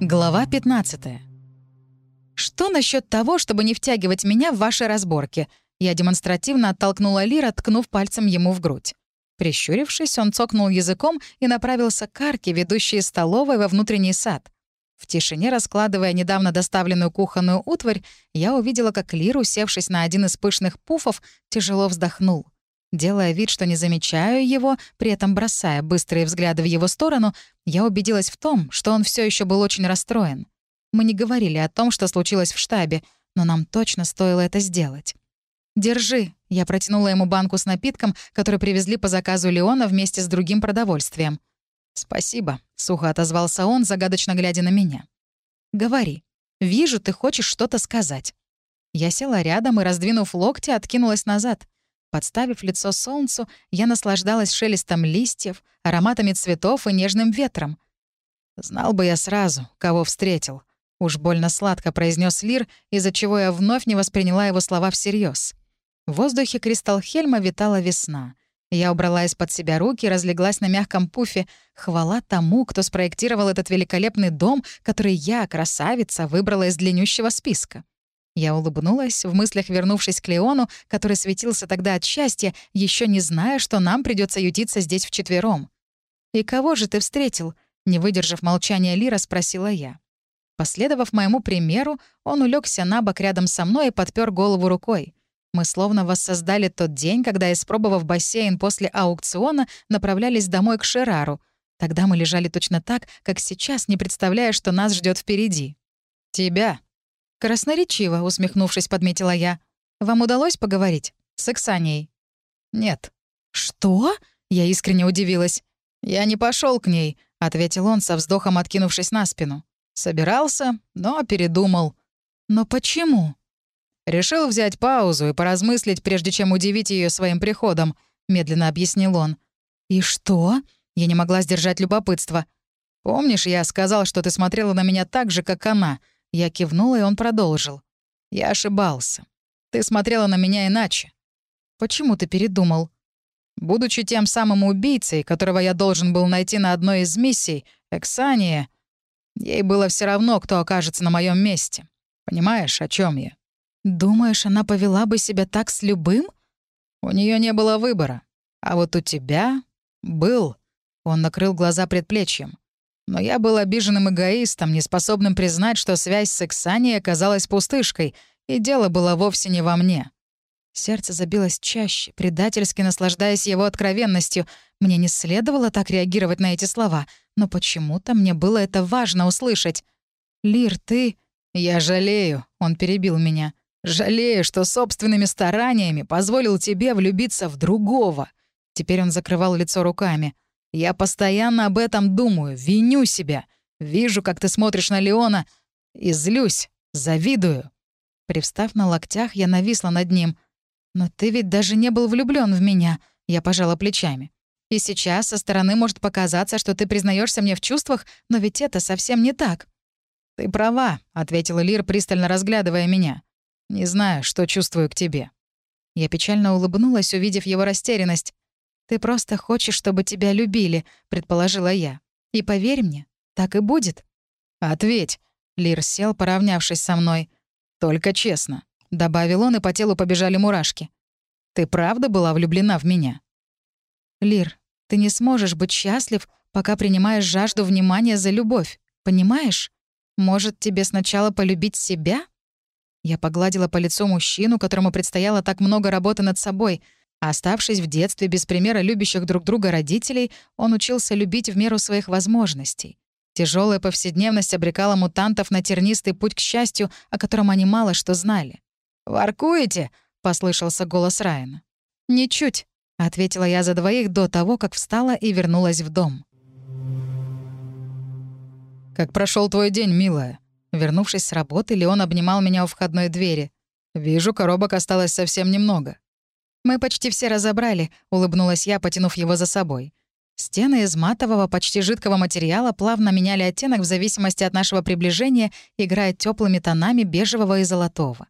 Глава 15. «Что насчет того, чтобы не втягивать меня в ваши разборки?» Я демонстративно оттолкнула Лира, ткнув пальцем ему в грудь. Прищурившись, он цокнул языком и направился к арке, ведущей из столовой во внутренний сад. В тишине, раскладывая недавно доставленную кухонную утварь, я увидела, как Лир, усевшись на один из пышных пуфов, тяжело вздохнул. Делая вид, что не замечаю его, при этом бросая быстрые взгляды в его сторону, я убедилась в том, что он все еще был очень расстроен. Мы не говорили о том, что случилось в штабе, но нам точно стоило это сделать. «Держи», — я протянула ему банку с напитком, который привезли по заказу Леона вместе с другим продовольствием. «Спасибо», — сухо отозвался он, загадочно глядя на меня. «Говори. Вижу, ты хочешь что-то сказать». Я села рядом и, раздвинув локти, откинулась назад. Подставив лицо солнцу, я наслаждалась шелестом листьев, ароматами цветов и нежным ветром. «Знал бы я сразу, кого встретил», — уж больно сладко произнес Лир, из-за чего я вновь не восприняла его слова всерьез. В воздухе Кристалхельма витала весна. Я убрала из-под себя руки разлеглась на мягком пуфе. Хвала тому, кто спроектировал этот великолепный дом, который я, красавица, выбрала из длиннющего списка. Я улыбнулась, в мыслях вернувшись к Леону, который светился тогда от счастья, еще не зная, что нам придется ютиться здесь вчетвером. «И кого же ты встретил?» — не выдержав молчания Лира, спросила я. Последовав моему примеру, он улегся на бок рядом со мной и подпер голову рукой. Мы словно воссоздали тот день, когда, испробовав бассейн после аукциона, направлялись домой к Шерару. Тогда мы лежали точно так, как сейчас, не представляя, что нас ждет впереди. «Тебя», «Красноречиво», — усмехнувшись, подметила я. «Вам удалось поговорить? С Эксанией?» «Нет». «Что?» — я искренне удивилась. «Я не пошел к ней», — ответил он, со вздохом откинувшись на спину. «Собирался, но передумал». «Но почему?» «Решил взять паузу и поразмыслить, прежде чем удивить ее своим приходом», — медленно объяснил он. «И что?» — я не могла сдержать любопытство. «Помнишь, я сказал, что ты смотрела на меня так же, как она?» Я кивнула, и он продолжил. «Я ошибался. Ты смотрела на меня иначе». «Почему ты передумал?» «Будучи тем самым убийцей, которого я должен был найти на одной из миссий, Эксания, ей было все равно, кто окажется на моем месте. Понимаешь, о чем я?» «Думаешь, она повела бы себя так с любым?» «У нее не было выбора. А вот у тебя был». Он накрыл глаза предплечьем. Но я был обиженным эгоистом, неспособным признать, что связь с Эксанией оказалась пустышкой, и дело было вовсе не во мне. Сердце забилось чаще, предательски наслаждаясь его откровенностью. Мне не следовало так реагировать на эти слова, но почему-то мне было это важно услышать. «Лир, ты...» «Я жалею», — он перебил меня. «Жалею, что собственными стараниями позволил тебе влюбиться в другого». Теперь он закрывал лицо руками. Я постоянно об этом думаю, виню себя. Вижу, как ты смотришь на Леона, и злюсь, завидую». Привстав на локтях, я нависла над ним. «Но ты ведь даже не был влюблен в меня», — я пожала плечами. «И сейчас со стороны может показаться, что ты признаешься мне в чувствах, но ведь это совсем не так». «Ты права», — ответила Лир, пристально разглядывая меня. «Не знаю, что чувствую к тебе». Я печально улыбнулась, увидев его растерянность. «Ты просто хочешь, чтобы тебя любили», — предположила я. «И поверь мне, так и будет». «Ответь», — Лир сел, поравнявшись со мной. «Только честно», — добавил он, и по телу побежали мурашки. «Ты правда была влюблена в меня?» «Лир, ты не сможешь быть счастлив, пока принимаешь жажду внимания за любовь. Понимаешь? Может, тебе сначала полюбить себя?» Я погладила по лицу мужчину, которому предстояло так много работы над собой — Оставшись в детстве без примера любящих друг друга родителей, он учился любить в меру своих возможностей. Тяжелая повседневность обрекала мутантов на тернистый путь к счастью, о котором они мало что знали. «Воркуете?» — послышался голос Райана. «Ничуть», — ответила я за двоих до того, как встала и вернулась в дом. «Как прошел твой день, милая?» Вернувшись с работы, Леон обнимал меня у входной двери. «Вижу, коробок осталось совсем немного». «Мы почти все разобрали», — улыбнулась я, потянув его за собой. Стены из матового, почти жидкого материала плавно меняли оттенок в зависимости от нашего приближения, играя теплыми тонами бежевого и золотого.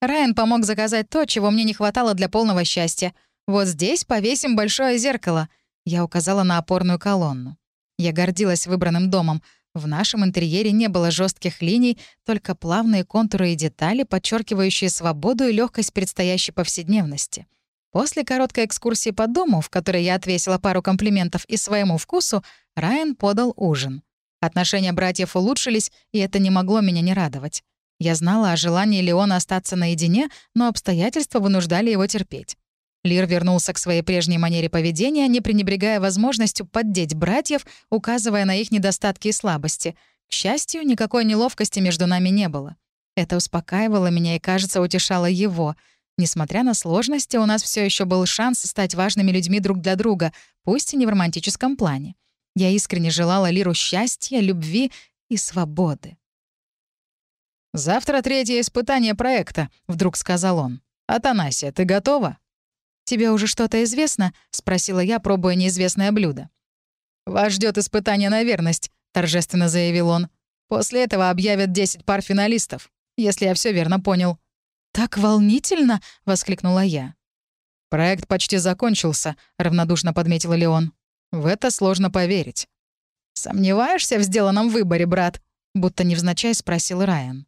Райан помог заказать то, чего мне не хватало для полного счастья. «Вот здесь повесим большое зеркало», — я указала на опорную колонну. Я гордилась выбранным домом. В нашем интерьере не было жестких линий, только плавные контуры и детали, подчеркивающие свободу и легкость предстоящей повседневности. После короткой экскурсии по дому, в которой я отвесила пару комплиментов и своему вкусу, Райан подал ужин. Отношения братьев улучшились, и это не могло меня не радовать. Я знала о желании Леона остаться наедине, но обстоятельства вынуждали его терпеть. Лир вернулся к своей прежней манере поведения, не пренебрегая возможностью поддеть братьев, указывая на их недостатки и слабости. К счастью, никакой неловкости между нами не было. Это успокаивало меня и, кажется, утешало его. Несмотря на сложности, у нас все еще был шанс стать важными людьми друг для друга, пусть и не в романтическом плане. Я искренне желала Лиру счастья, любви и свободы. «Завтра третье испытание проекта», — вдруг сказал он. «Атанасия, ты готова?» «Тебе уже что-то известно?» — спросила я, пробуя неизвестное блюдо. «Вас ждет испытание на верность», — торжественно заявил он. «После этого объявят 10 пар финалистов, если я все верно понял». «Так волнительно!» — воскликнула я. «Проект почти закончился», — равнодушно подметил Леон. «В это сложно поверить». «Сомневаешься в сделанном выборе, брат?» — будто невзначай спросил Райан.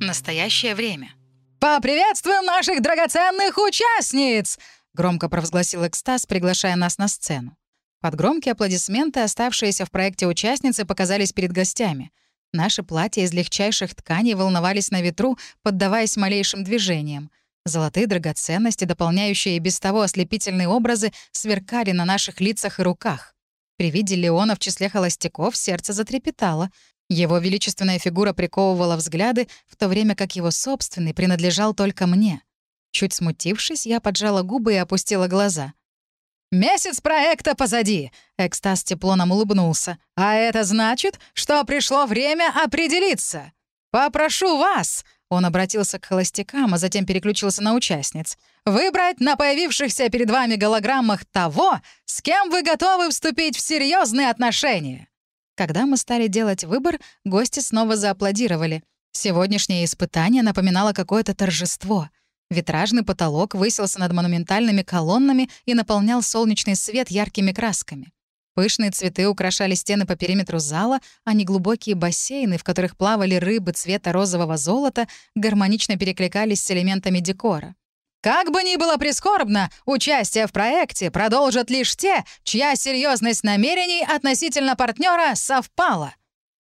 Настоящее время. «Поприветствуем наших драгоценных участниц!» — громко провозгласил экстаз, приглашая нас на сцену. Под громкие аплодисменты оставшиеся в проекте участницы показались перед гостями. Наши платья из легчайших тканей волновались на ветру, поддаваясь малейшим движениям. Золотые драгоценности, дополняющие без того ослепительные образы, сверкали на наших лицах и руках. При виде Леона в числе холостяков сердце затрепетало. Его величественная фигура приковывала взгляды, в то время как его собственный принадлежал только мне. Чуть смутившись, я поджала губы и опустила глаза. «Месяц проекта позади!» — экстаз тепло улыбнулся. «А это значит, что пришло время определиться. Попрошу вас!» Он обратился к холостякам, а затем переключился на участниц. «Выбрать на появившихся перед вами голограммах того, с кем вы готовы вступить в серьезные отношения. Когда мы стали делать выбор, гости снова зааплодировали. Сегодняшнее испытание напоминало какое-то торжество. Витражный потолок высился над монументальными колоннами и наполнял солнечный свет яркими красками. Пышные цветы украшали стены по периметру зала, а неглубокие бассейны, в которых плавали рыбы цвета розового золота, гармонично перекликались с элементами декора. Как бы ни было прискорбно, участие в проекте продолжат лишь те, чья серьезность намерений относительно партнера совпала.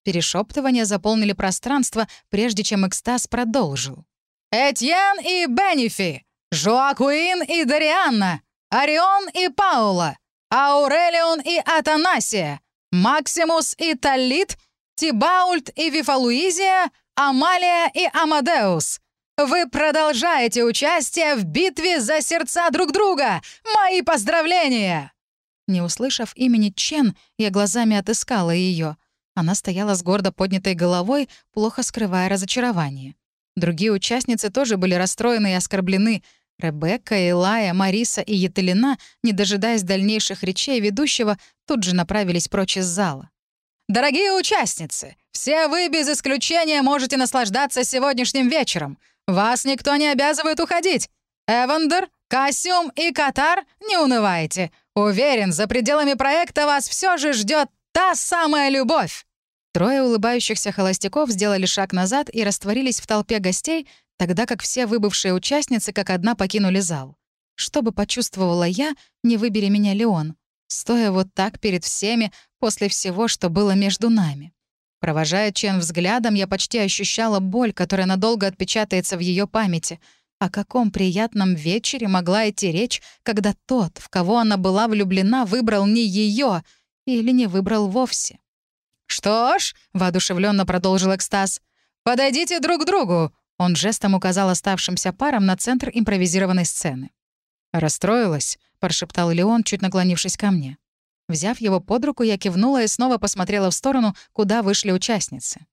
Перешептывания заполнили пространство, прежде чем экстаз продолжил. Этьен и Бенефи, Жоакуин и Дарианна, Орион и Паула, Аурелион и Атанасия, Максимус и Талит, Тибаульт и Вифалуизия, Амалия и Амадеус — вы продолжаете участие в битве за сердца друг друга! Мои поздравления!» Не услышав имени Чен, я глазами отыскала ее. Она стояла с гордо поднятой головой, плохо скрывая разочарование. Другие участницы тоже были расстроены и оскорблены. Ребекка, Элая, Мариса и Етелина, не дожидаясь дальнейших речей ведущего, тут же направились прочь из зала. «Дорогие участницы, все вы без исключения можете наслаждаться сегодняшним вечером. Вас никто не обязывает уходить. Эвандер, Кассиум и Катар, не унывайте. Уверен, за пределами проекта вас все же ждет та самая любовь». Трое улыбающихся холостяков сделали шаг назад и растворились в толпе гостей, тогда как все выбывшие участницы как одна покинули зал. Что бы почувствовала я, не выбери меня Леон, стоя вот так перед всеми после всего, что было между нами. Провожая Чен взглядом, я почти ощущала боль, которая надолго отпечатается в ее памяти. О каком приятном вечере могла идти речь, когда тот, в кого она была влюблена, выбрал не ее или не выбрал вовсе. «Что ж», — воодушевленно продолжил экстаз, — «подойдите друг к другу». Он жестом указал оставшимся парам на центр импровизированной сцены. «Расстроилась?» — прошептал Леон, чуть наклонившись ко мне. Взяв его под руку, я кивнула и снова посмотрела в сторону, куда вышли участницы.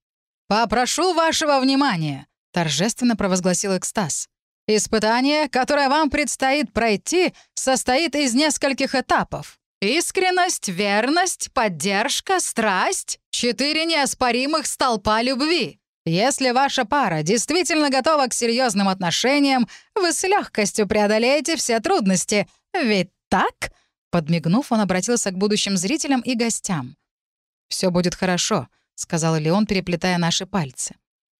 «Попрошу вашего внимания!» — торжественно провозгласил экстаз. «Испытание, которое вам предстоит пройти, состоит из нескольких этапов. Искренность, верность, поддержка, страсть — четыре неоспоримых столпа любви. Если ваша пара действительно готова к серьезным отношениям, вы с легкостью преодолеете все трудности. Ведь так?» Подмигнув, он обратился к будущим зрителям и гостям. Все будет хорошо», — сказал Леон, переплетая наши пальцы.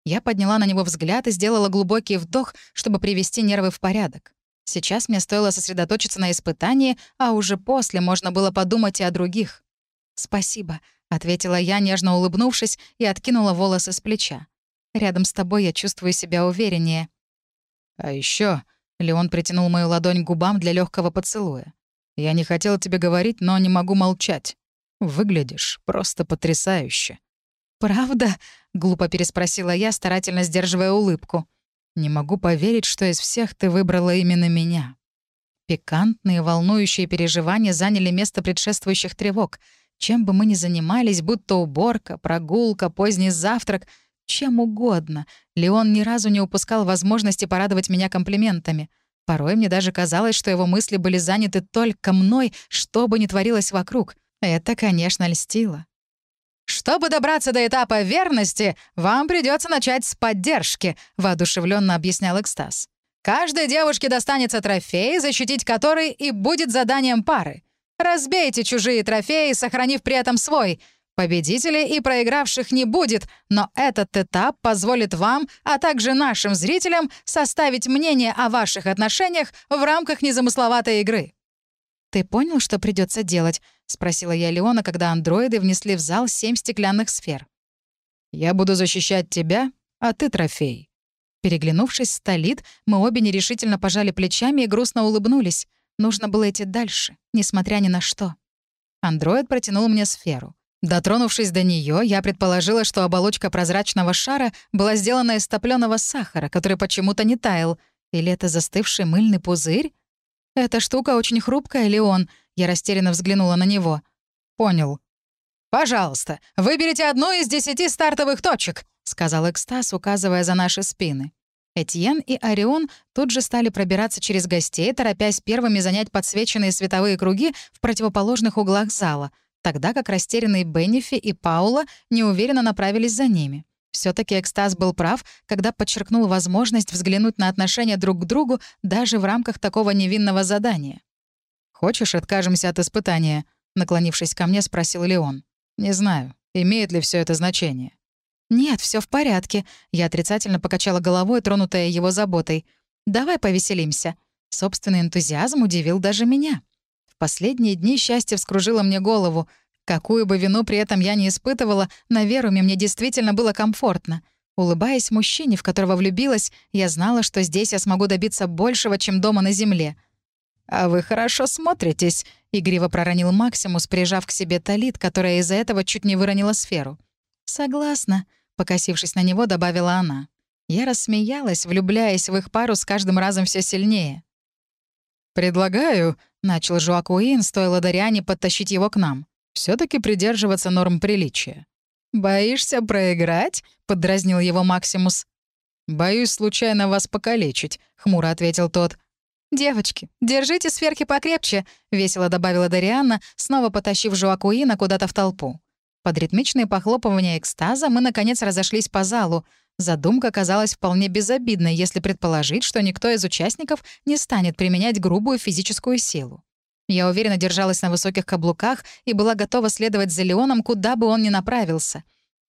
Я подняла на него взгляд и сделала глубокий вдох, чтобы привести нервы в порядок. Сейчас мне стоило сосредоточиться на испытании, а уже после можно было подумать и о других. «Спасибо», — ответила я, нежно улыбнувшись, и откинула волосы с плеча. «Рядом с тобой я чувствую себя увереннее». «А еще Леон притянул мою ладонь к губам для легкого поцелуя. «Я не хотел тебе говорить, но не могу молчать. Выглядишь просто потрясающе». «Правда?» — глупо переспросила я, старательно сдерживая улыбку. «Не могу поверить, что из всех ты выбрала именно меня». Пикантные, волнующие переживания заняли место предшествующих тревог. Чем бы мы ни занимались, будто уборка, прогулка, поздний завтрак — чем угодно. Леон ни разу не упускал возможности порадовать меня комплиментами. Порой мне даже казалось, что его мысли были заняты только мной, что бы ни творилось вокруг. Это, конечно, льстило. «Чтобы добраться до этапа верности, вам придется начать с поддержки», — воодушевленно объяснял экстаз. «Каждой девушке достанется трофей, защитить который и будет заданием пары. Разбейте чужие трофеи, сохранив при этом свой. Победителей и проигравших не будет, но этот этап позволит вам, а также нашим зрителям составить мнение о ваших отношениях в рамках незамысловатой игры. «Ты понял, что придется делать?» — спросила я Леона, когда андроиды внесли в зал семь стеклянных сфер. «Я буду защищать тебя, а ты трофей». Переглянувшись с Талит, мы обе нерешительно пожали плечами и грустно улыбнулись. Нужно было идти дальше, несмотря ни на что. Андроид протянул мне сферу. Дотронувшись до нее, я предположила, что оболочка прозрачного шара была сделана из топленого сахара, который почему-то не таял. Или это застывший мыльный пузырь? Эта штука очень хрупкая, Леон. Я растерянно взглянула на него. Понял. «Пожалуйста, выберите одну из десяти стартовых точек», — сказал Экстаз, указывая за наши спины. Этьен и Орион тут же стали пробираться через гостей, торопясь первыми занять подсвеченные световые круги в противоположных углах зала — тогда как растерянные Беннифи и Паула неуверенно направились за ними. Все таки экстаз был прав, когда подчеркнул возможность взглянуть на отношения друг к другу даже в рамках такого невинного задания. «Хочешь, откажемся от испытания?» — наклонившись ко мне, спросил Леон. «Не знаю, имеет ли все это значение». «Нет, все в порядке», — я отрицательно покачала головой, тронутая его заботой. «Давай повеселимся». Собственный энтузиазм удивил даже меня последние дни счастье вскружило мне голову. Какую бы вину при этом я не испытывала, на Веруме мне действительно было комфортно. Улыбаясь мужчине, в которого влюбилась, я знала, что здесь я смогу добиться большего, чем дома на земле. «А вы хорошо смотритесь», — игриво проронил Максимус, прижав к себе талит, которая из-за этого чуть не выронила сферу. «Согласна», — покосившись на него, добавила она. Я рассмеялась, влюбляясь в их пару с каждым разом все сильнее. «Предлагаю», — начал Жуакуин, стоило Дариане подтащить его к нам, все таки придерживаться норм приличия». «Боишься проиграть?» — поддразнил его Максимус. «Боюсь случайно вас покалечить», — хмуро ответил тот. «Девочки, держите сверхи покрепче», — весело добавила Дарианна, снова потащив Жуакуина куда-то в толпу. Под ритмичные похлопывания экстаза мы, наконец, разошлись по залу. Задумка казалась вполне безобидной, если предположить, что никто из участников не станет применять грубую физическую силу. Я уверенно держалась на высоких каблуках и была готова следовать за Леоном, куда бы он ни направился.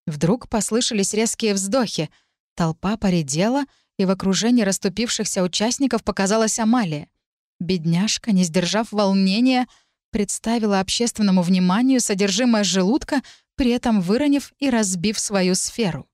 Вдруг послышались резкие вздохи. Толпа поредела, и в окружении расступившихся участников показалась Амалия. Бедняжка, не сдержав волнения, представила общественному вниманию содержимое желудка, при этом выронив и разбив свою сферу.